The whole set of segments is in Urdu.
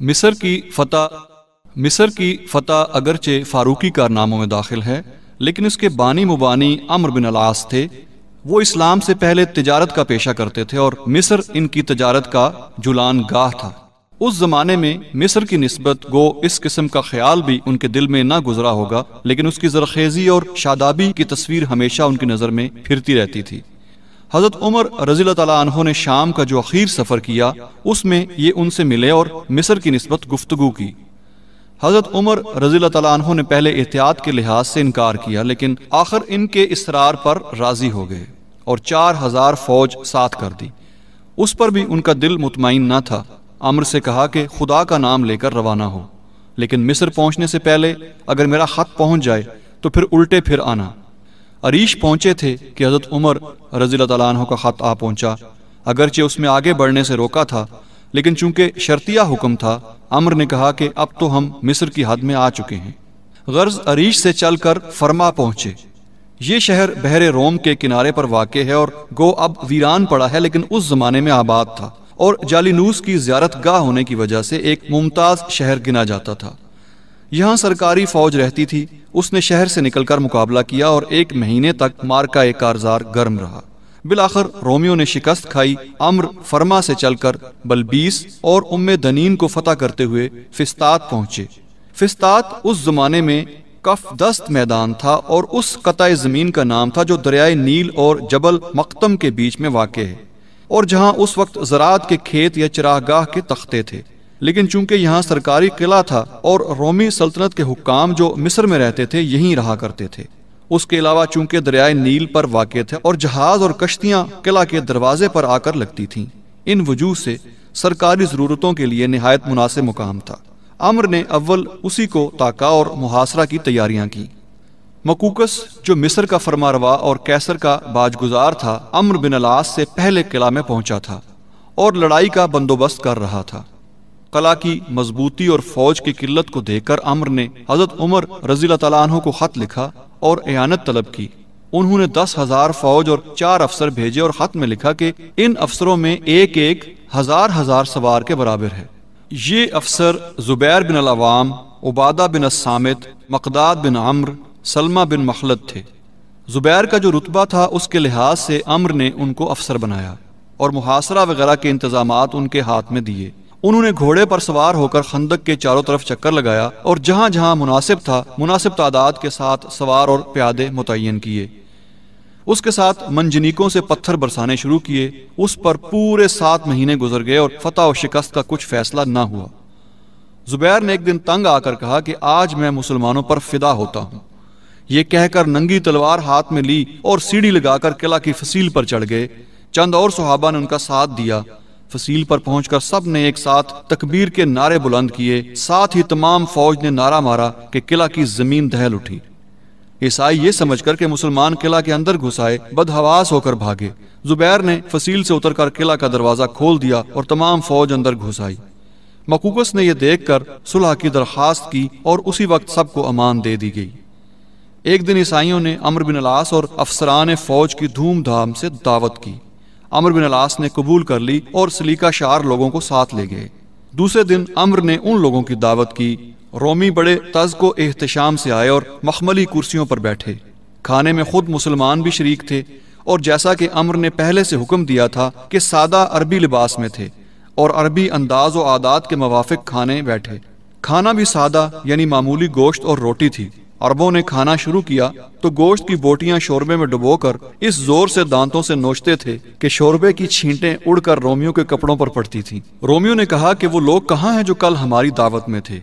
مصر کی فتح مصر کی فتح اگرچہ فاروقی کارناموں میں داخل ہے، لیکن اس کے بانی مبانی امر بن العاص تھے۔ وہ اسلام سے پہلے تجارت کا پیشہ کرتے تھے اور مصر ان کی تجارت کا جلان گاہ تھا۔ اس زمانے میں مصر کی نسبت گو اس قسم کا خیال بھی ان کے دل میں نہ گزرا ہوگا، لیکن اس کی زرخیزی اور شادابی کی تصویر ہمیشہ ان کی نظر میں پھرتی رہتی تھی۔ حضرت عمر رضی اللہ تعالیٰ عنہ نے شام کا جو اخیر سفر کیا، اس میں یہ ان سے ملے اور مصر کی نسبت گفتگو کی۔ حضرت عمر رضی اللہ تعالیٰ عنہ نے پہلے احتیاط کے لحاظ سے انکار کیا، لیکن آخر ان کے اسرار پر راضی ہو گئے اور چار ہزار فوج ساتھ کر دی۔ اس پر بھی ان کا دل مطمئن نہ تھا۔ عمر سے کہا کہ خدا کا نام لے کر روانہ ہو، لیکن مصر پہنچنے سے پہلے اگر میرا خط پہنچ جائے تو پھر الٹے پھر آنا۔ عریش پہنچے تھے کہ حضرت عمر رضی اللہ تعالیٰ عنہ کا خط آ پہنچا۔ اگرچہ اس میں آگے بڑھنے سے روکا تھا، لیکن چونکہ شرطیہ حکم تھا امر نے کہا کہ اب تو ہم مصر کی حد میں آ چکے ہیں۔ غرض عریش سے چل کر فرما پہنچے۔ یہ شہر بحر روم کے کنارے پر واقع ہے اور گو اب ویران پڑا ہے، لیکن اس زمانے میں آباد تھا۔ اور جالینوس کی زیارت گاہ ہونے کی وجہ سے ایک ممتاز شہر گنا جاتا تھا۔ یہاں سرکاری فوج رہتی تھی۔ اس نے شہر سے نکل کر مقابلہ کیا اور ایک مہینے تک مارکا ایک کارزار گرم رہا۔ بالآخر رومیو نے شکست کھائی، امر فرما سے چل کر بلبیس اور ام دنین کو فتح کرتے ہوئے فستات پہنچے۔ فستات اس زمانے میں کف دست میدان تھا اور اس قطع زمین کا نام تھا جو دریائے نیل اور جبل مقتم کے بیچ میں واقع ہے اور جہاں اس وقت زراعت کے کھیت یا چراگاہ کے تختے تھے۔ لیکن چونکہ یہاں سرکاری قلعہ تھا اور رومی سلطنت کے حکام جو مصر میں رہتے تھے یہیں رہا کرتے تھے۔ اس کے علاوہ چونکہ دریائے نیل پر واقع تھے اور جہاز اور کشتیاں قلعہ کے دروازے پر آ کر لگتی تھیں۔ ان وجوہ سے سرکاری ضرورتوں کے لیے نہایت مناسب مقام تھا۔ امر نے اول اسی کو تاکا اور محاصرہ کی تیاریاں کی۔ مکوکس جو مصر کا فرما روا اور کیسر کا باج گزار تھا، امر بن الاس سے پہلے قلعہ میں پہنچا تھا اور لڑائی کا بندوبست کر رہا تھا۔ قلعہ کی مضبوطی اور فوج کی قلت کو دیکھ کر امر نے حضرت عمر رضی اللہ تعالیٰ عنہ کو خط لکھا اور اعانت طلب کی۔ انہوں نے دس ہزار فوج اور چار افسر بھیجے اور خط میں لکھا کہ ان افسروں میں ایک ایک ہزار ہزار سوار کے برابر ہے۔ یہ افسر زبیر بن العوام، عبادہ بن السامت، مقداد بن عمر سلمہ بن مخلد تھے۔ زبیر کا جو رتبہ تھا، اس کے لحاظ سے امر نے ان کو افسر بنایا اور محاصرہ وغیرہ کے انتظامات ان کے ہاتھ میں دیے۔ انہوں نے گھوڑے پر سوار ہو کر خندق کے چاروں طرف چکر لگایا اور جہاں جہاں مناسب تھا، مناسب تعداد کے ساتھ سوار اور پیادے متعین کیے۔ اس کے ساتھ منجنیکوں سے پتھر برسانے شروع کیے۔ اس پر پورے سات مہینے گزر گئے اور فتح و شکست کا کچھ فیصلہ نہ ہوا۔ زبیر نے ایک دن تنگ آ کر کہا کہ آج میں مسلمانوں پر فدا ہوتا ہوں۔ یہ کہہ کر ننگی تلوار ہاتھ میں لی اور سیڑھی لگا کر قلعہ کی فصیل پر چڑھ گئے۔ چند اور صحابہ نے ان کا ساتھ دیا۔ فصیل پر پہنچ کر سب نے ایک ساتھ تکبیر کے نعرے بلند کیے۔ ساتھ ہی تمام فوج نے نعرہ مارا کہ قلعہ کی زمین دہل اٹھی۔ عیسائی یہ سمجھ کر کہ مسلمان قلعہ کے اندر گھسائے بدہواس ہو کر بھاگے۔ زبیر نے فصیل سے اتر کر قلعہ کا دروازہ کھول دیا اور تمام فوج اندر گھسائی مکوکس نے یہ دیکھ کر صلح کی درخواست کی اور اسی وقت سب کو امان دے دی گئی۔ ایک دن عیسائیوں نے امر بن الاس اور افسران فوج کی دھوم دھام سے دعوت کی۔ امر بن الاس نے قبول کر لی اور سلیقہ شار لوگوں کو ساتھ لے گئے۔ دوسرے دن امر نے ان لوگوں کی دعوت کی۔ رومی بڑے تز کو احتشام سے آئے اور مخملی کرسیوں پر بیٹھے۔ کھانے میں خود مسلمان بھی شریک تھے اور جیسا کہ امر نے پہلے سے حکم دیا تھا کہ سادہ عربی لباس میں تھے اور عربی انداز و عادات کے موافق کھانے بیٹھے۔ کھانا بھی سادہ یعنی معمولی گوشت اور روٹی تھی۔ عربوں نے کھانا شروع کیا تو گوشت کی بوٹیاں شوربے میں ڈبو کر اس زور سے دانتوں سے نوچتے تھے کہ شوربے کی چھینٹیں اڑ کر رومیو کے کپڑوں پر پڑتی تھیں۔ رومیو نے کہا کہ وہ لوگ کہاں ہیں جو کل ہماری دعوت میں تھے؟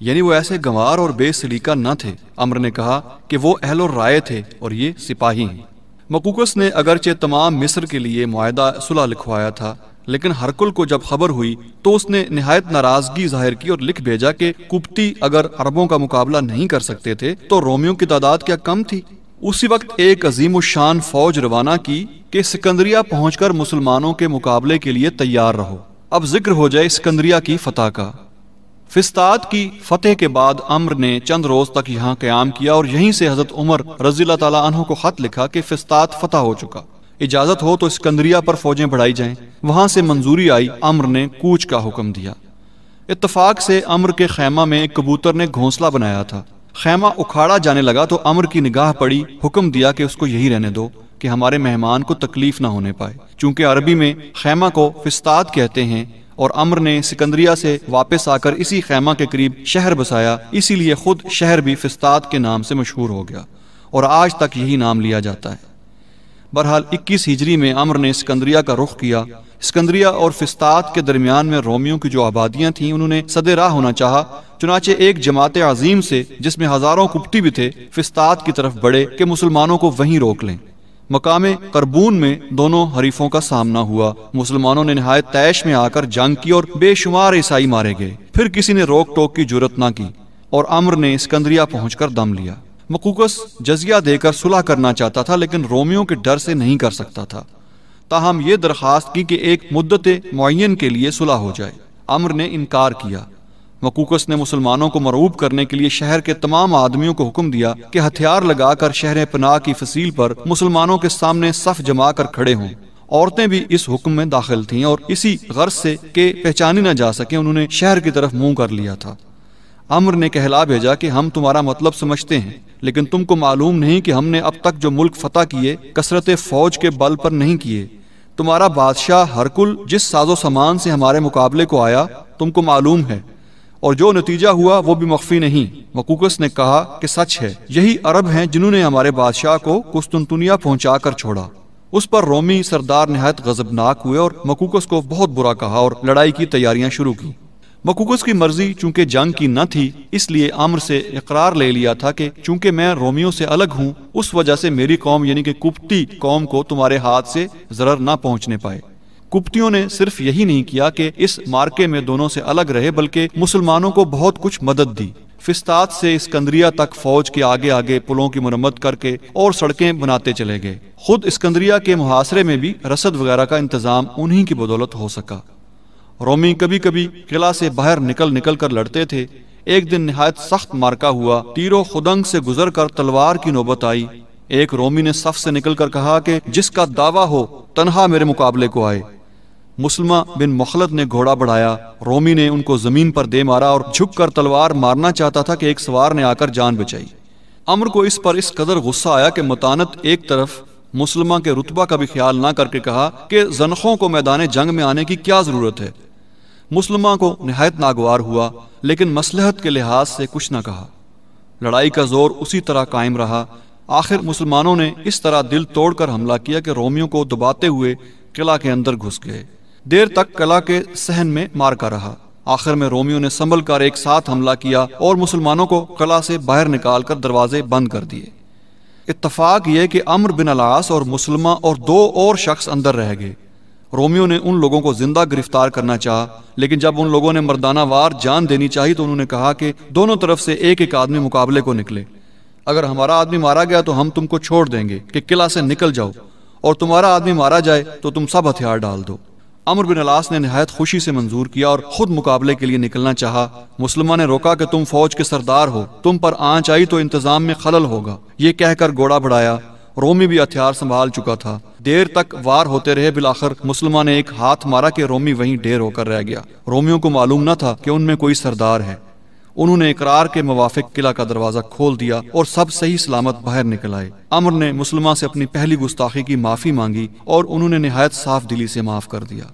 یعنی وہ ایسے گنوار اور بے سلیقہ نہ تھے۔ امر نے کہا کہ وہ اہل اور رائے تھے اور یہ سپاہی ہیں۔ مکوکس نے اگرچہ تمام مصر کے لیے معاہدہ صلح لکھوایا تھا لیکن ہرکل کو جب خبر ہوئی تو اس نے نہایت ناراضگی ظاہر کی اور لکھ بھیجا کہ کپتی اگر عربوں کا مقابلہ نہیں کر سکتے تھے تو رومیوں کی تعداد کیا کم تھی؟ اسی وقت ایک عظیم الشان فوج روانہ کی کہ سکندریہ پہنچ کر مسلمانوں کے مقابلے کے لیے تیار رہو۔ اب ذکر ہو جائے سکندریہ کی فتح کا۔ فستاد کی فتح کے بعد امر نے چند روز تک یہاں قیام کیا اور یہیں سے حضرت عمر رضی اللہ تعالیٰ عنہ کو خط لکھا کہ فستاد فتح ہو چکا۔ اجازت ہو تو اسکندریہ پر فوجیں بڑھائی جائیں۔ وہاں سے منظوری آئی، امر نے کوچ کا حکم دیا۔ اتفاق سے امر کے خیمہ میں ایک کبوتر نے گھونسلہ بنایا تھا۔ خیمہ اکھاڑا جانے لگا تو امر کی نگاہ پڑی، حکم دیا کہ اس کو یہی رہنے دو، کہ ہمارے مہمان کو تکلیف نہ ہونے پائے۔ چونکہ عربی میں خیمہ کو فستاد کہتے ہیں اور امر نے سکندریا سے واپس آ کر اسی خیمہ کے قریب شہر بسایا، اسی لیے خود شہر بھی فستاد کے نام سے مشہور ہو گیا۔ اور آج تک یہی نام لیا جاتا ہے۔ بہرحال اکیس ہجری میں امر نے سکندریا کا رخ کیا۔ سکندریا اور فستاد کے درمیان میں رومیوں کی جو آبادیاں تھیں، انہوں نے صدر راہ ہونا چاہا۔ چنانچہ ایک جماعت عظیم سے، جس میں ہزاروں کپتی بھی تھے فستاد کی طرف بڑھے کہ مسلمانوں کو وہیں روک لیں۔ مقام کربون میں دونوں حریفوں کا سامنا ہوا۔ مسلمانوں نے نہایت تیش میں آ کر جنگ کی اور بے شمار عیسائی مارے گئے۔ پھر کسی نے روک ٹوک کی جرت نہ کی اور امر نے اسکندریا پہنچ کر دم لیا۔ مقوقس جزیہ دے کر صلح کرنا چاہتا تھا، لیکن رومیوں کے ڈر سے نہیں کر سکتا تھا۔ تاہم یہ درخواست کی کہ ایک مدت معین کے لیے صلح ہو جائے۔ امر نے انکار کیا۔ مکوکس نے مسلمانوں کو مروب کرنے کے لیے شہر کے تمام آدمیوں کو حکم دیا کہ ہتھیار لگا کر شہر پناہ کی فصیل پر مسلمانوں کے سامنے صف جما کر کھڑے ہوں۔ عورتیں بھی اس حکم میں داخل تھیں اور اسی غرض سے کہ پہچانی نہ جا سکے انہوں نے شہر کی طرف منہ کر لیا تھا۔ امر نے کہلا بھیجا کہ ہم تمہارا مطلب سمجھتے ہیں، لیکن تم کو معلوم نہیں کہ ہم نے اب تک جو ملک فتح کیے کثرت فوج کے بل پر نہیں کیے۔ تمہارا بادشاہ ہر کل جس ساز و سامان سے ہمارے مقابلے کو آیا، تم کو معلوم ہے۔ اور جو نتیجہ ہوا وہ بھی مخفی نہیں۔ مکوکس نے کہا کہ سچ ہے، یہی عرب ہیں جنہوں نے ہمارے بادشاہ کو کستنتنیا پہنچا کر چھوڑا۔ اس پر رومی سردار نہایت غضبناک ہوئے اور مکوکس کو بہت برا کہا اور لڑائی کی تیاریاں شروع کی۔ مکوکس کی مرضی چونکہ جنگ کی نہ تھی، اس لیے عمر سے اقرار لے لیا تھا کہ چونکہ میں رومیوں سے الگ ہوں، اس وجہ سے میری قوم یعنی کہ کپتی قوم کو تمہارے ہاتھ سے ضرر نہ پہنچنے پائے۔ کپتیوں نے صرف یہی نہیں کیا کہ اس مارکے میں دونوں سے الگ رہے، بلکہ مسلمانوں کو بہت کچھ مدد دی۔ فستاد سے اسکندریہ تک فوج کے آگے آگے پلوں کی مرمت کر کے اور سڑکیں بناتے چلے گئے۔ خود اسکندریہ کے محاصرے میں بھی رسد وغیرہ کا انتظام انہی کی بدولت ہو سکا۔ رومی کبھی کبھی قلعہ سے باہر نکل نکل کر لڑتے تھے۔ ایک دن نہایت سخت مارکا ہوا۔ تیرو خدنگ سے گزر کر تلوار کی نوبت آئی۔ ایک رومی نے صف سے نکل کر کہا کہ جس کا دعویٰ ہو، تنہا میرے مقابلے کو آئے۔ مسلمہ بن مخلط نے گھوڑا بڑھایا۔ رومی نے ان کو زمین پر دے مارا اور جھک کر تلوار مارنا چاہتا تھا کہ ایک سوار نے آ کر جان بچائی۔ امر کو اس پر اس قدر غصہ آیا کہ متانت ایک طرف مسلمہ کے رتبہ کا بھی خیال نہ کر کے کہا کہ زنخوں کو میدان جنگ میں آنے کی کیا ضرورت ہے۔ مسلمہ کو نہایت ناگوار ہوا، لیکن مسلحت کے لحاظ سے کچھ نہ کہا۔ لڑائی کا زور اسی طرح قائم رہا۔ آخر مسلمانوں نے اس طرح دل توڑ کر حملہ کیا کہ رومیوں کو دباتے ہوئے قلعہ کے اندر گھس گئے۔ دیر تک قلعہ کے سہن میں مار کا رہا۔ آخر میں رومیوں نے سنبھل کر ایک ساتھ حملہ کیا اور مسلمانوں کو قلعہ سے باہر نکال کر دروازے بند کر دیے۔ اتفاق یہ کہ امر بن الاس اور مسلمہ اور دو اور شخص اندر رہ گئے۔ رومیوں نے ان لوگوں کو زندہ گرفتار کرنا چاہا، لیکن جب ان لوگوں نے مردانہ وار جان دینی چاہی تو انہوں نے کہا کہ دونوں طرف سے ایک ایک آدمی مقابلے کو نکلے۔ اگر ہمارا آدمی مارا گیا تو ہم تم کو چھوڑ دیں گے کہ قلعہ سے نکل جاؤ، اور تمہارا آدمی مارا جائے تو تم سب ہتھیار ڈال دو۔ امر بن الاس نے نہایت خوشی سے منظور کیا اور خود مقابلے کے لیے نکلنا چاہا۔ مسلمان نے روکا کہ تم فوج کے سردار ہو، تم پر آنچ آئی تو انتظام میں خلل ہوگا۔ یہ کہہ کر گوڑا بڑھایا۔ رومی بھی ہتھیار سنبھال چکا تھا۔ دیر تک وار ہوتے رہے۔ بلاخر مسلمان نے ایک ہاتھ مارا کہ رومی وہیں ڈھیر ہو کر رہ گیا۔ رومیوں کو معلوم نہ تھا کہ ان میں کوئی سردار ہے۔ انہوں نے اقرار کے موافق قلعہ کا دروازہ کھول دیا اور سب صحیح سلامت باہر نکل آئے۔ امر نے مسلمہ سے اپنی پہلی گستاخی کی معافی مانگی اور انہوں نے نہایت صاف دلی سے معاف کر دیا۔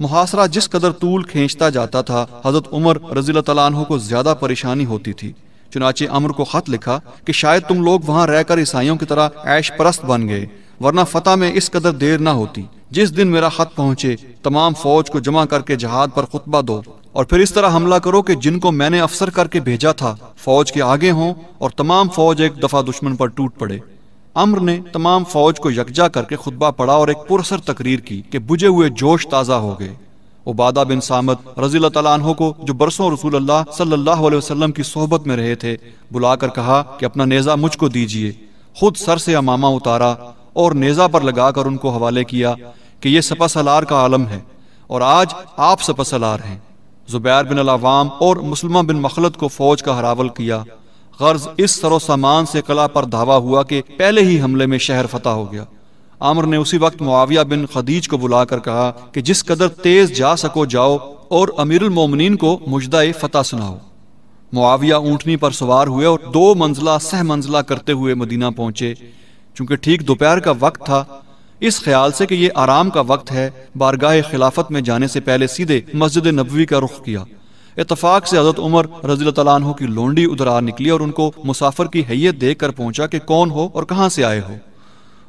محاصرہ جس قدر طول کھینچتا جاتا تھا، حضرت عمر رضی اللہ تعالیٰ عنہ کو زیادہ پریشانی ہوتی تھی۔ چنانچہ امر کو خط لکھا کہ شاید تم لوگ وہاں رہ کر عیسائیوں کی طرح عیش پرست بن گئے، ورنہ فتح میں اس قدر دیر نہ ہوتی۔ جس دن میرا خط پہنچے، تمام فوج کو جمع کر کے جہاد پر خطبہ دو۔ اور پھر اس طرح حملہ کرو کہ جن کو میں نے افسر کر کے بھیجا تھا، فوج کے آگے ہوں اور تمام فوج ایک دفعہ دشمن پر ٹوٹ پڑے۔ امر نے تمام فوج کو یکجا کر کے خطبہ پڑھا اور ایک پرسر تقریر کی کہ بجے ہوئے جوش تازہ ہو گئے۔ عبادہ بن سامت رضی اللہ تعالیٰ عنہ کو جو برسوں رسول اللہ صلی اللہ علیہ وسلم کی صحبت میں رہے تھے، بلا کر کہا کہ اپنا نیزہ مجھ کو دیجیے۔ خود سر سے امامہ اتارا اور نیزہ پر لگا کر ان کو حوالے کیا کہ یہ سپا سلار کا عالم ہے اور آج آپ سپا سلار ہیں۔ زبیر بن العوام اور مسلمہ بن مخلط کو فوج کا ہراول کیا۔ غرض اس سر و سامان سے قلعہ پر دھاوا ہوا کہ پہلے ہی حملے میں شہر فتح ہو گیا۔ عامر نے اسی وقت معاویہ بن خدیج کو بلا کر کہا کہ جس قدر تیز جا سکو جاؤ اور امیر المومنین کو مجدہ فتح سناؤ۔ معاویہ اونٹنی پر سوار ہوئے اور دو منزلہ سہ منزلہ کرتے ہوئے مدینہ پہنچے۔ چونکہ ٹھیک دوپہر کا وقت تھا اس خیال سے کہ یہ آرام کا وقت ہے، بارگاہ خلافت میں جانے سے پہلے سیدھے مسجد نبوی کا رخ کیا۔ اتفاق سے حضرت عمر رضی اللہ عنہ کی لونڈی ادھر آ نکلی اور ان کو مسافر کی حیت دیکھ کر پہنچا کہ کون ہو اور کہاں سے آئے ہو۔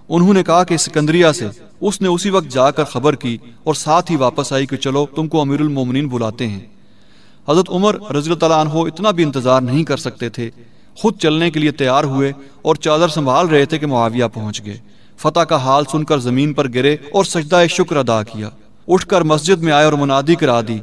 انہوں نے کہا کہ سکندریہ سے۔ اس نے اسی وقت جا کر خبر کی اور ساتھ ہی واپس آئی کہ چلو، تم کو امیر المومنین بلاتے ہیں۔ حضرت عمر رضی اللہ عنہ اتنا بھی انتظار نہیں کر سکتے تھے۔ خود چلنے کے لیے تیار ہوئے اور چادر سنبھال رہے تھے کہ معاویہ پہنچ گئے۔ فتح کا حال سن کر زمین پر گرے اور سجدہ شکر ادا کیا۔ اٹھ کر مسجد میں آئے اور منادی کرا دی۔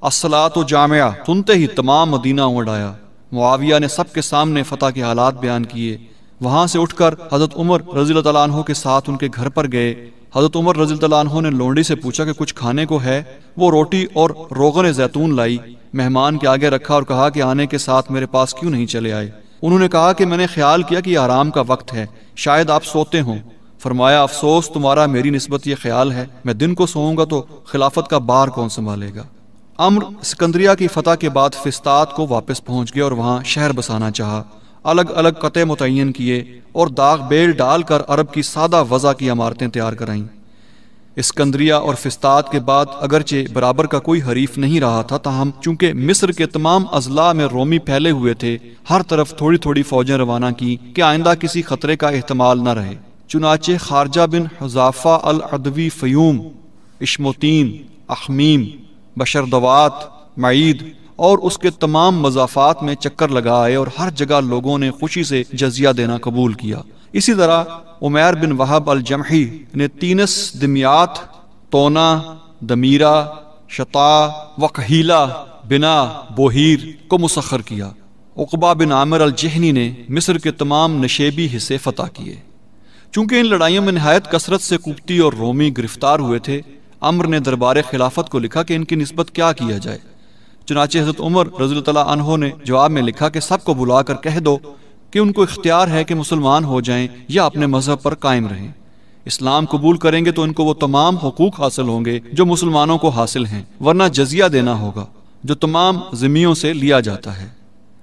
اصلاۃ و جامعہ، سنتے ہی تمام مدینہ اڑایا معاویہ نے سب کے سامنے فتح کے حالات بیان کیے۔ وہاں سے اٹھ کر حضرت عمر رضی اللہ عنہ کے ساتھ ان کے گھر پر گئے۔ حضرت عمر رضی اللہ عنہ نے لونڈی سے پوچھا کہ کچھ کھانے کو ہے؟ وہ روٹی اور روغن زیتون لائی۔ مہمان کے آگے رکھا اور کہا کہ آنے کے ساتھ میرے پاس کیوں نہیں چلے آئے؟ انہوں نے کہا کہ میں نے خیال کیا کہ یہ آرام کا وقت ہے، شاید آپ سوتے ہوں۔ فرمایا، افسوس، تمہارا میری نسبت یہ خیال ہے، میں دن کو سوؤں گا تو خلافت کا بار کون سنبھالے گا؟ امر سکندریہ کی فتح کے بعد فستاد کو واپس پہنچ گئے اور وہاں شہر بسانا چاہا۔ الگ الگ قطع متعین کیے اور داغ بیل ڈال کر عرب کی سادہ وضع کی عمارتیں تیار کرائیں۔ اسکندریہ اور فستاد کے بعد اگرچہ برابر کا کوئی حریف نہیں رہا تھا، تاہم چونکہ مصر کے تمام اضلاع میں رومی پھیلے ہوئے تھے، ہر طرف تھوڑی تھوڑی فوجیں روانہ کی کہ آئندہ کسی خطرے کا احتمال نہ رہے۔ چنانچہ خارجہ بن حضافہ العدوی فیوم اشموتین اخمیم بشردوات معید اور اس کے تمام مضافات میں چکر لگائے اور ہر جگہ لوگوں نے خوشی سے جزیہ دینا قبول کیا۔ اسی طرح عمیر بن وحب الجمحی نے تینس دمیات، تونا دمیرا شطا وقہیلا بنا، بوہیر کو مسخر کیا۔ اقبا بن عامر الجہنی نے مصر کے تمام نشیبی حصے فتح کیے۔ چونکہ ان لڑائیوں میں نہایت کثرت سے کپتی اور رومی گرفتار ہوئے تھے، امر نے دربار خلافت کو لکھا کہ ان کی نسبت کیا کیا جائے۔ چنانچہ حضرت عمر رضی اللہ عنہ نے جواب میں لکھا کہ سب کو بلا کر کہہ دو کہ ان کو اختیار ہے کہ مسلمان ہو جائیں یا اپنے مذہب پر قائم رہیں۔ اسلام قبول کریں گے تو ان کو وہ تمام حقوق حاصل ہوں گے جو مسلمانوں کو حاصل ہیں، ورنہ جزیہ دینا ہوگا، جو تمام زمیوں سے لیا جاتا ہے۔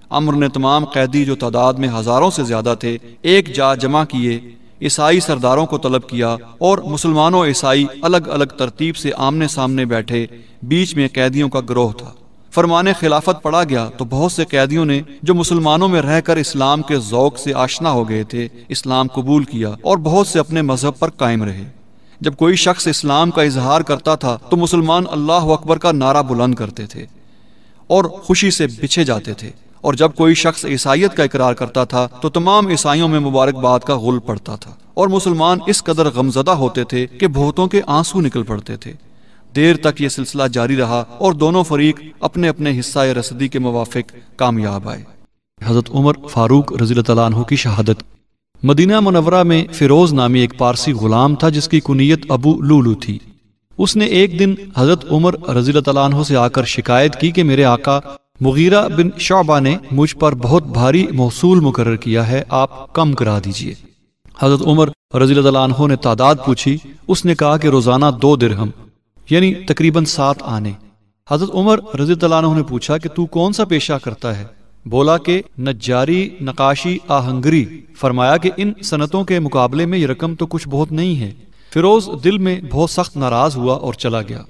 امر نے تمام قیدی جو تعداد میں ہزاروں سے زیادہ تھے، ایک جا جمع کیے۔ عیسائی سرداروں کو طلب کیا اور مسلمانوں عیسائی الگ الگ ترتیب سے آمنے سامنے بیٹھے، بیچ میں قیدیوں کا گروہ تھا۔ فرمان خلافت پڑا گیا تو بہت سے قیدیوں نے جو مسلمانوں میں رہ کر اسلام کے ذوق سے آشنا ہو گئے تھے، اسلام قبول کیا اور بہت سے اپنے مذہب پر قائم رہے۔ جب کوئی شخص اسلام کا اظہار کرتا تھا تو مسلمان اللہ اکبر کا نعرہ بلند کرتے تھے اور خوشی سے بچھے جاتے تھے۔ اور جب کوئی شخص عیسائیت کا اقرار کرتا تھا، تو تمام عیسائیوں میں مبارکباد کا غل پڑتا تھا۔ اور مسلمان اس قدر غمزدہ ہوتے تھے کہ بہتوں کے آنسو نکل پڑتے تھے۔ دیر تک یہ سلسلہ جاری رہا اور دونوں فریق اپنے اپنے حصہ رسدی کے موافق کامیاب آئے۔ حضرت عمر فاروق رضی اللہ عنہ کی شہادت۔ مدینہ منورہ میں فیروز نامی ایک پارسی غلام تھا جس کی کنیت ابو لولو تھی۔ اس نے ایک دن حضرت عمر رضی اللہ عنہ سے آ کر شکایت کی کہ میرے آقا مغیرہ بن شعبہ نے مجھ پر بہت بھاری محصول مقرر کیا ہے، آپ کم کرا دیجیے۔ حضرت عمر رضی اللہ عنہ نے تعداد پوچھی، اس نے کہا کہ روزانہ دو درہم یعنی تقریباً سات آنے۔ حضرت عمر رضی اللہ عنہ نے پوچھا کہ تو کون سا پیشہ کرتا ہے؟ بولا کہ نجاری، نقاشی، آہنگری۔ فرمایا کہ ان صنعتوں کے مقابلے میں یہ رقم تو کچھ بہت نہیں ہے۔ فیروز دل میں بہت سخت ناراض ہوا اور چلا گیا۔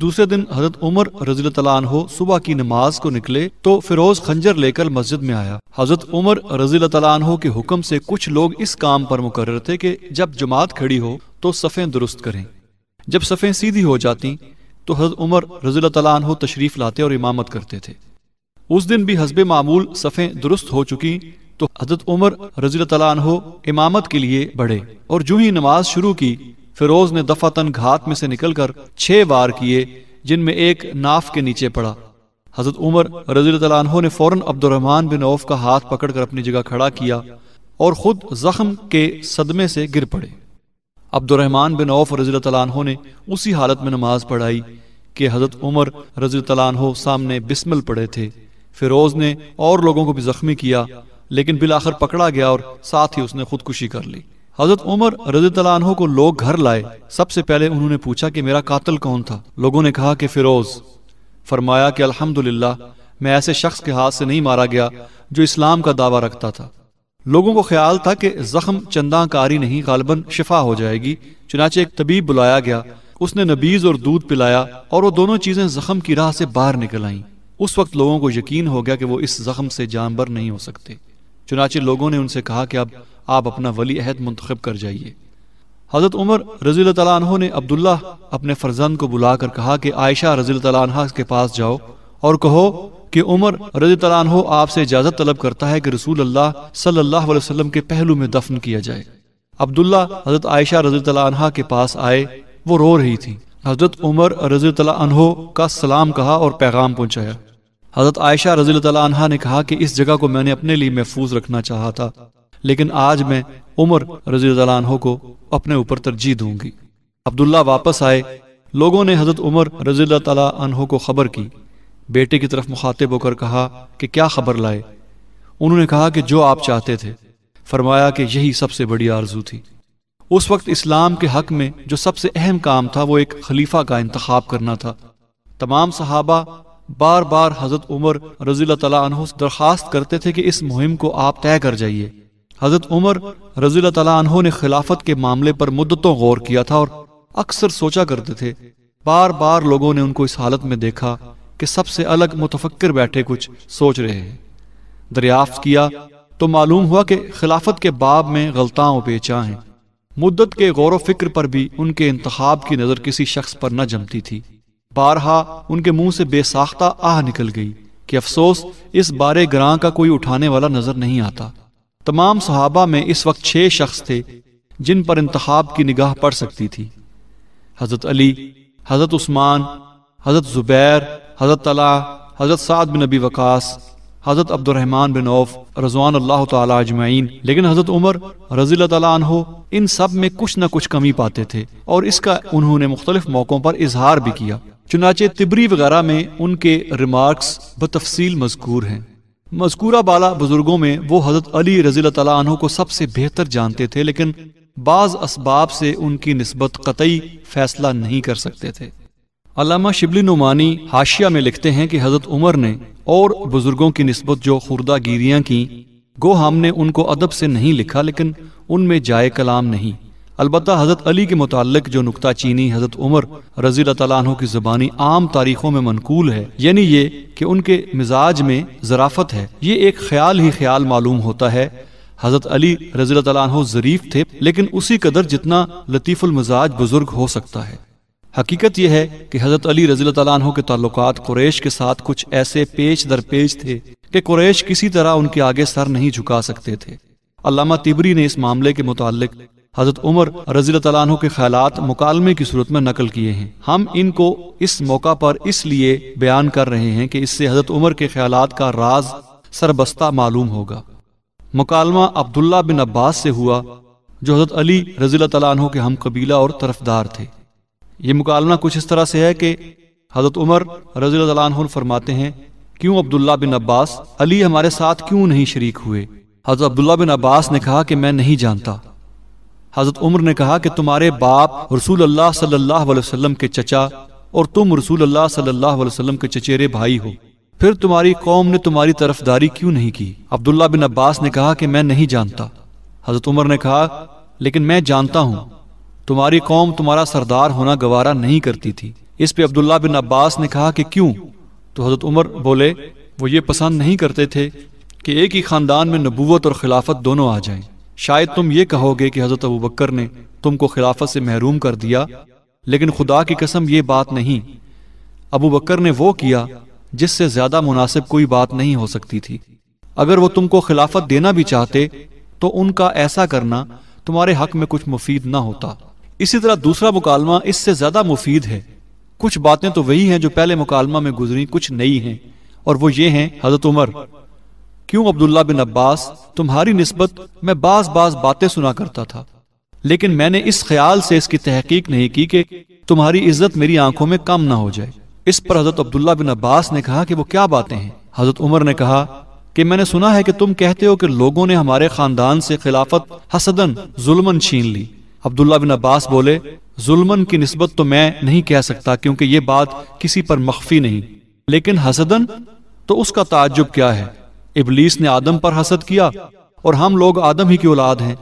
دوسرے دن حضرت عمر رضی اللہ عنہ صبح کی نماز کو نکلے تو فیروز خنجر لے کر مسجد میں آیا۔ حضرت عمر رضی اللہ عنہ کے حکم سے کچھ لوگ اس کام پر مقرر تھے کہ جب جماعت کھڑی ہو تو صفیں درست کریں۔ جب صفیں سیدھی ہو جاتی تو حضرت عمر رضی اللہ عنہ تشریف لاتے اور امامت کرتے تھے۔ اس دن بھی حزب معمول صفیں درست ہو چکی تو حضرت عمر رضی اللہ عنہ امامت کے لیے بڑھے اور جو ہی نماز شروع کی فیروز نے دفعتاً گھات میں سے نکل کر چھ وار کیے، جن میں ایک ناف کے نیچے پڑا۔ حضرت عمر رضی اللہ عنہ نے فوراً عبد الرحمن بن عوف کا ہاتھ پکڑ کر اپنی جگہ کھڑا کیا اور خود زخم کے صدمے سے گر پڑے۔ عبد الرحمن بن عوف رضی اللہ عنہ نے اسی حالت میں نماز پڑھائی کہ حضرت عمر رضی اللہ عنہ سامنے بسمل پڑے تھے۔ فیروز نے اور لوگوں کو بھی زخمی کیا، لیکن بالآخر پکڑا گیا اور ساتھ ہی اس نے خودکشی کر لی۔ حضرت عمر رضی اللہ عنہ کو لوگ گھر لائے۔ سب سے پہلے انہوں نے پوچھا کہ میرا قاتل کون تھا؟ لوگوں نے کہا کہ فیروز۔ فرمایا کہ الحمد میں ایسے شخص کے ہاتھ سے نہیں مارا گیا جو اسلام کا دعویٰ رکھتا تھا۔ لوگوں کو خیال تھا کہ زخم چنداں کاری نہیں، غالباً شفا ہو جائے گی۔ چنانچہ ایک طبیب بلایا گیا۔ اس نے نبیز اور دودھ پلایا اور وہ دونوں چیزیں زخم کی راہ سے باہر نکل آئیں۔ اس وقت لوگوں کو یقین ہو گیا کہ وہ اس زخم سے جانبر نہیں ہو سکتے۔ چنانچہ لوگوں نے ان سے کہا کہ اب آپ اپنا ولی عہد منتخب کر جائیے۔ حضرت عمر رضی اللہ تعالیٰ عنہ نے عبداللہ اپنے فرزند کو بلا کر کہا کہ عائشہ رضی اللہ تعالیٰ عنہ کے پاس جاؤ اور کہو کہ عمر رضی اللہ عنہ آپ سے اجازت طلب کرتا ہے کہ رسول اللہ صلی اللہ علیہ وسلم کے پہلو میں دفن کیا جائے۔ عبداللہ حضرت عائشہ رضی اللہ عنہ کے پاس آئے، وہ رو رہی تھی حضرت عمر رضی اللہ عنہ کا سلام کہا اور پیغام پہنچایا۔ حضرت عائشہ رضی اللہ عنہ نے کہا کہ اس جگہ کو میں نے اپنے لیے محفوظ رکھنا چاہا تھا۔ لیکن آج میں عمر رضی اللہ عنہ کو اپنے اوپر ترجیح دوں گی۔ عبداللہ واپس آئے، لوگوں نے حضرت عمر رضی اللہ تعالیٰ عنہ کو خبر کی۔ بیٹے کی طرف مخاطب ہو کر کہا کہ کیا خبر لائے؟ انہوں نے کہا کہ جو آپ چاہتے تھے۔ فرمایا کہ یہی سب سے بڑی آرزو تھی۔ اس وقت اسلام کے حق میں جو سب سے اہم کام تھا وہ ایک خلیفہ کا انتخاب کرنا تھا۔ تمام صحابہ بار بار حضرت عمر رضی اللہ تعالیٰ عنہ درخواست کرتے تھے کہ اس مہم کو آپ طے کر جائیے۔ حضرت عمر رضی اللہ تعالیٰ عنہ نے خلافت کے معاملے پر مدتوں غور کیا تھا اور اکثر سوچا کرتے تھے۔ بار بار لوگوں نے ان کو اس حالت میں دیکھا کہ سب سے الگ متفکر بیٹھے کچھ سوچ رہے ہیں۔ دریافت کیا تو معلوم ہوا کہ خلافت کے باب میں غلطاں و پیچاں ہیں۔ مدت کے غور و فکر پر بھی ان کے انتخاب کی نظر کسی شخص پر نہ جمتی تھی۔ بارہا ان کے منہ سے بے ساختہ آہ نکل گئی کہ افسوس اس بارے گراں کا کوئی اٹھانے والا نظر نہیں آتا۔ تمام صحابہ میں اس وقت چھ شخص تھے جن پر انتخاب کی نگاہ پڑ سکتی تھی۔ حضرت علی، حضرت عثمان، حضرت زبیر، حضرت طلح حضرت سعد بن نبی وقاص، حضرت عبد الرحمن بن عوف رضوان اللہ تعالیٰ اجمعین، لیکن حضرت عمر رضی اللہ تعالیٰ عنہ ان سب میں کچھ نہ کچھ کمی پاتے تھے اور اس کا انہوں نے مختلف موقعوں پر اظہار بھی کیا۔ چنانچہ تبری وغیرہ میں ان کے ریمارکس بتفصیل مذکور ہیں۔ مذکورہ بالا بزرگوں میں وہ حضرت علی رضی اللہ تعالیٰ عنہ کو سب سے بہتر جانتے تھے، لیکن بعض اسباب سے ان کی نسبت قطعی فیصلہ نہیں کر سکتے تھے۔ علامہ شبلی نعمانی حاشیہ میں لکھتے ہیں کہ حضرت عمر نے اور بزرگوں کی نسبت جو خوردہ گیریاں کی گو ہم نے ان کو ادب سے نہیں لکھا، لیکن ان میں جائے کلام نہیں۔ البتہ حضرت علی کے متعلق جو نکتہ چینی حضرت عمر رضی اللہ تعالیٰ عنہ کی زبانی عام تاریخوں میں منقول ہے یعنی یہ کہ ان کے مزاج میں ذرافت ہے۔ یہ ایک خیال ہی خیال معلوم ہوتا ہے۔ حضرت علی رضی اللہ تعالیٰ عنہ ظریف تھے، لیکن اسی قدر جتنا لطیف المزاج بزرگ ہو سکتا ہے۔ حقیقت یہ ہے کہ حضرت علی رضی اللہ تعالیٰ عنہ کے تعلقات قریش کے ساتھ کچھ ایسے پیچ در پیچ تھے کہ قریش کسی طرح ان کے آگے سر نہیں جھکا سکتے تھے۔ علامہ تبری نے اس معاملے کے متعلق حضرت عمر رضی اللہ تعالیٰ عنہ کے خیالات مکالمے کی صورت میں نقل کیے ہیں۔ ہم ان کو اس موقع پر اس لیے بیان کر رہے ہیں کہ اس سے حضرت عمر کے خیالات کا راز سربستہ معلوم ہوگا۔ مکالمہ عبداللہ بن عباس سے ہوا، جو حضرت علی رضی اللہ تعالیٰ عنہ کے ہم قبیلہ اور طرفدار تھے۔ یہ مکالمہ کچھ اس طرح سے ہے کہ حضرت عمر رضی اللہ تعالیٰ عنہ فرماتے ہیں، کیوں عبداللہ بن عباس؟ علی ہمارے ساتھ کیوں نہیں شریک ہوئے؟ حضرت عبداللہ بن عباس نے کہا کہ میں نہیں جانتا۔ حضرت عمر نے کہا کہ تمہارے باپ رسول اللہ صلی اللہ علیہ وسلم کے چچا اور تم رسول اللہ صلی اللہ علیہ وسلم کے چچیرے بھائی ہو۔ پھر تمہاری قوم نے تمہاری طرف داری کیوں نہیں کی؟ عبداللہ بن عباس نے کہا کہ میں نہیں جانتا۔ حضرت عمر نے کہا، لیکن میں جانتا ہوں۔ تمہاری قوم تمہارا سردار ہونا گوارا نہیں کرتی تھی۔ اس پہ عبداللہ بن عباس نے کہا کہ کیوں؟ تو حضرت عمر بولے، وہ یہ پسند نہیں کرتے تھے کہ ایک ہی خاندان میں نبوت اور خلافت دونوں آ جائیں۔ شاید تم یہ کہو گے کہ حضرت ابو بکر نے تم کو خلافت سے محروم کر دیا، لیکن خدا کی قسم یہ بات نہیں۔ ابو بکر نے وہ کیا جس سے زیادہ مناسب کوئی بات نہیں ہو سکتی تھی۔ اگر وہ تم کو خلافت دینا بھی چاہتے، تو ان کا ایسا کرنا تمہارے حق میں کچھ مفید نہ ہوتا۔ اسی طرح دوسرا مکالمہ اس سے زیادہ مفید ہے۔ کچھ باتیں تو وہی ہیں جو پہلے مکالمہ میں گزری، کچھ نئی ہیں۔ اور وہ یہ ہیں، حضرت عمر کیوں عبداللہ بن عباس تمہاری نسبت میں بعض بعض باتیں سنا کرتا تھا؟ لیکن میں نے اس خیال سے اس کی تحقیق نہیں کی کہ تمہاری عزت میری آنکھوں میں کم نہ ہو جائے۔ اس پر حضرت عبداللہ بن عباس نے کہا کہ وہ کیا باتیں ہیں؟ حضرت عمر نے کہا کہ میں نے سنا ہے کہ تم کہتے ہو کہ لوگوں نے ہمارے خاندان سے خلافت حسدن ظلمن چھین لی۔ عبداللہ بن عباس بولے ظلمن کی نسبت تو میں نہیں کہہ سکتا کیونکہ یہ بات کسی پر مخفی نہیں، لیکن حسدن تو اس کا تعجب کیا ہے؟ ابلیس نے آدم پر حسد کیا اور ہم لوگ آدم ہی کی اولاد ہیں۔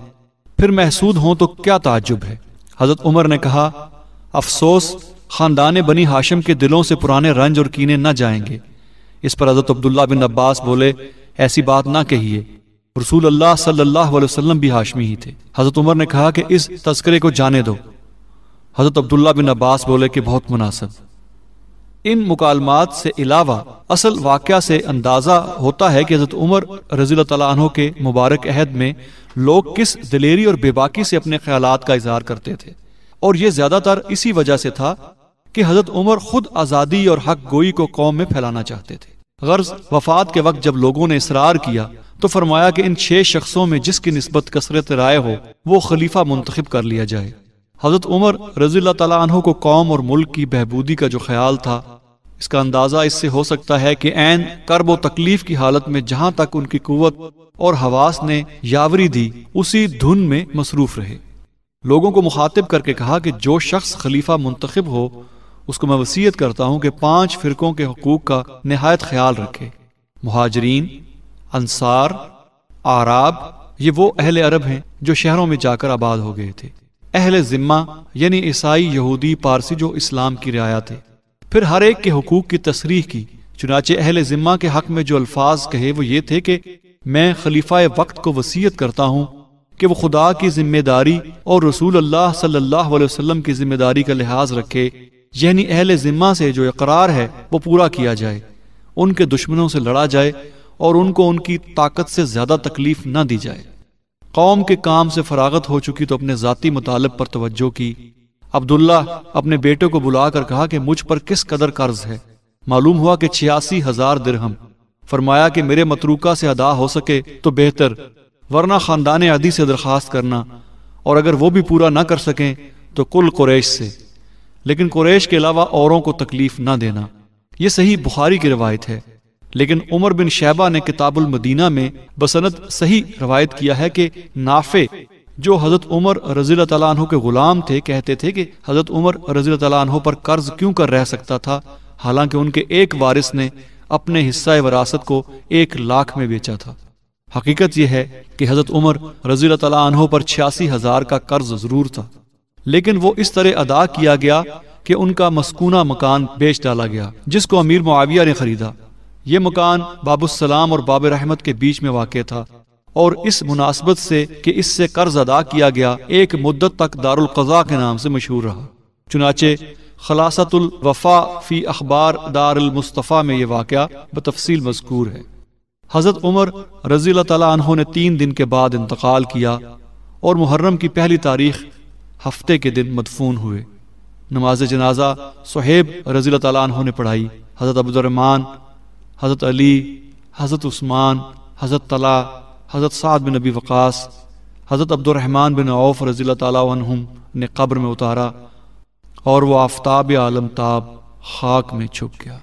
پھر محسود ہوں تو کیا تعجب ہے۔ حضرت عمر نے کہا، افسوس، خاندان بنی ہاشم کے دلوں سے پرانے رنج اور کینے نہ جائیں گے۔ اس پر حضرت عبداللہ بن عباس بولے، ایسی بات نہ کہیے۔ رسول اللہ صلی اللہ علیہ وسلم بھی ہاشمی ہی تھے۔ حضرت عمر نے کہا کہ اس تذکرے کو جانے دو۔ حضرت عبداللہ بن عباس بولے کہ بہت مناسب۔ ان مکالمات سے علاوہ اصل واقعہ سے اندازہ ہوتا ہے کہ حضرت عمر رضی اللہ تعالیٰ عنہ کے مبارک عہد میں لوگ کس دلیری اور بے باکی سے اپنے خیالات کا اظہار کرتے تھے۔ اور یہ زیادہ تر اسی وجہ سے تھا کہ حضرت عمر خود آزادی اور حق گوئی کو قوم میں پھیلانا چاہتے تھے۔ غرض وفات کے وقت جب لوگوں نے اصرار کیا تو فرمایا کہ ان چھ شخصوں میں جس کی نسبت کثرت رائے ہو وہ خلیفہ منتخب کر لیا جائے۔ حضرت عمر رضی اللہ تعالیٰ عنہ کو قوم اور ملک کی بہبودی کا جو خیال تھا اس کا اندازہ اس سے ہو سکتا ہے کہ عین کرب و تکلیف کی حالت میں جہاں تک ان کی قوت اور حواس نے یاوری دی، اسی دھن میں مصروف رہے۔ لوگوں کو مخاطب کر کے کہا کہ جو شخص خلیفہ منتخب ہو، اس کو میں وسیعت کرتا ہوں کہ پانچ فرقوں کے حقوق کا نہایت خیال رکھے۔ مہاجرین، انصار آراب یہ وہ اہل عرب ہیں جو شہروں میں جا کر آباد ہو گئے تھے۔ اہل ذمہ یعنی عیسائی، یہودی، پارسی جو اسلام کی رعایا تھے پھر ہر ایک کے حقوق کی تصریح کی۔ چنانچہ اہل ذمہ کے حق میں جو الفاظ کہے وہ یہ تھے کہ میں خلیفہ وقت کو وسیعت کرتا ہوں کہ وہ خدا کی ذمہ داری اور رسول اللہ صلی اللہ علیہ وسلم کی ذمہ داری کا لحاظ رکھے یعنی اہل ذمہ سے جو اقرار ہے وہ پورا کیا جائے، ان کے دشمنوں سے لڑا جائے اور ان کو ان کی طاقت سے زیادہ تکلیف نہ دی جائے۔ قوم کے کام سے فراغت ہو چکی تو اپنے ذاتی مطالب پر توجہ کی۔ عبداللہ اپنے بیٹے کو بلا کر کہا کہ مجھ پر کس قدر قرض ہے؟ معلوم ہوا کہ چھیاسی ہزار درہم۔ فرمایا کہ میرے متروکہ سے ادا ہو سکے تو بہتر، ورنہ خاندان عدی سے درخواست کرنا۔ اور اگر وہ بھی پورا نہ کر سکیں تو کل قریش سے۔ لیکن قریش کے علاوہ اوروں کو تکلیف نہ دینا۔ یہ صحیح بخاری کی روایت ہے۔ لیکن عمر بن شیبہ نے کتاب المدینہ میں بسنت صحیح روایت کیا ہے کہ نافع جو حضرت عمر رضی اللہ تعالیٰ عنہ کے غلام تھے، کہتے تھے کہ حضرت عمر رضی اللہ تعالیٰ عنہ پر قرض کیوں کر رہ سکتا تھا؟ حالانکہ ان کے ایک وارث نے اپنے حصہ وراثت کو ایک لاکھ میں بیچا تھا۔ حقیقت یہ ہے کہ حضرت عمر رضی اللہ تعالیٰ عنہ پر چھیاسی ہزار کا قرض ضرور تھا۔ لیکن وہ اس طرح ادا کیا گیا کہ ان کا مسکونہ مکان بیچ ڈالا گیا، جس کو امیر معاویہ نے خریدا۔ یہ مکان باب السلام اور باب رحمت کے بیچ میں واقع تھا۔ اور اس مناسبت سے کہ اس سے قرض ادا کیا گیا، ایک مدت تک دار القضاء کے نام سے مشہور رہا۔ چنانچہ خلاصت الوفا فی اخبار دار المصطفیٰ میں یہ واقعہ بتفصیل مذکور ہے۔ حضرت عمر رضی اللہ تعالیٰ عنہ نے تین دن کے بعد انتقال کیا اور محرم کی پہلی تاریخ ہفتے کے دن مدفون ہوئے۔ نماز جنازہ صہیب رضی اللہ تعالیٰ عنہ نے پڑھائی۔ حضرت عبدالرحمٰن، حضرت علی، حضرت عثمان، حضرت طلح حضرت سعد بن نبی وقاص، حضرت عبد الرحمن بن عوف رضی اللہ تعالیٰ عنہم نے قبر میں اتارا اور وہ آفتاب عالم تاب خاک میں چھپ گیا۔